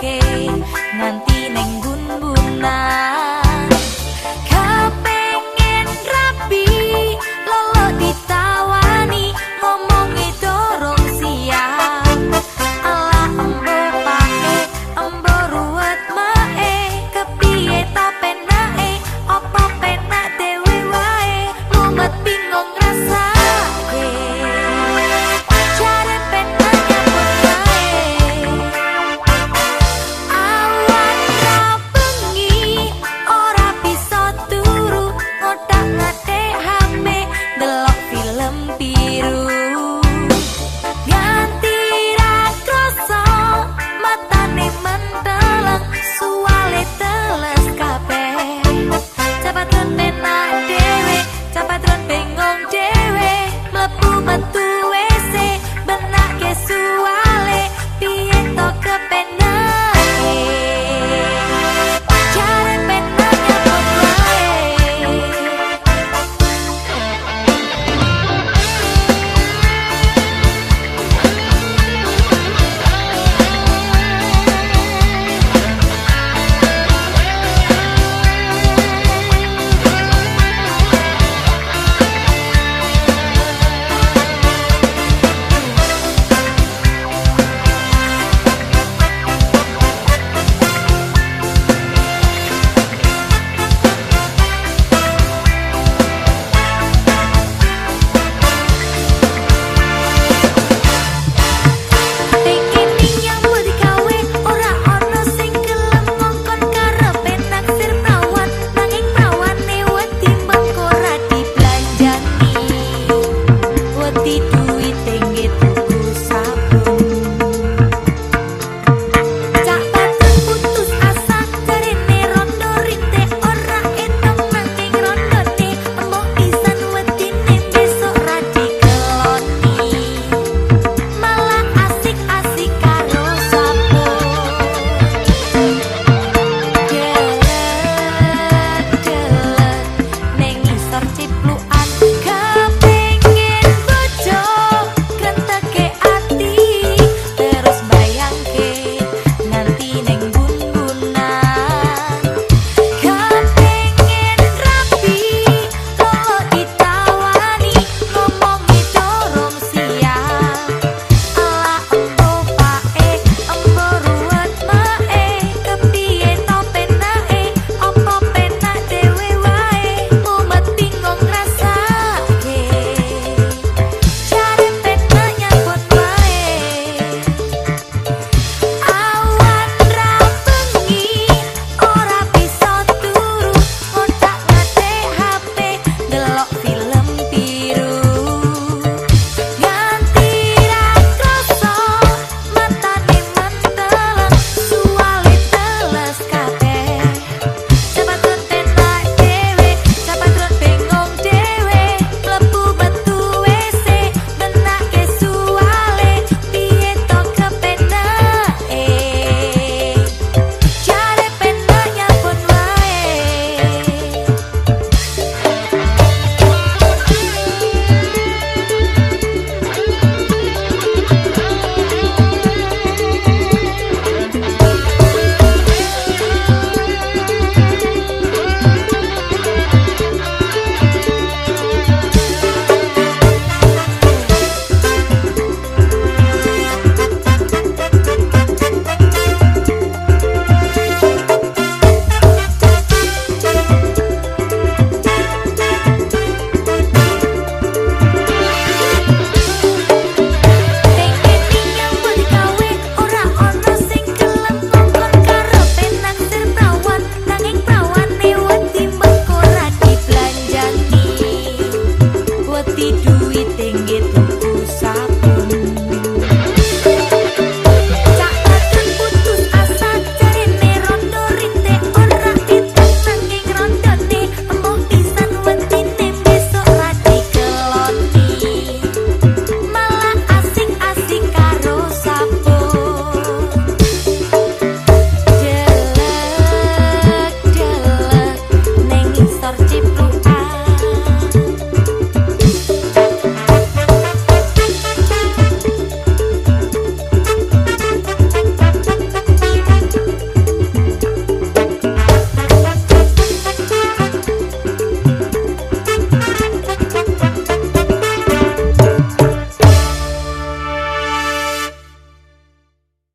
que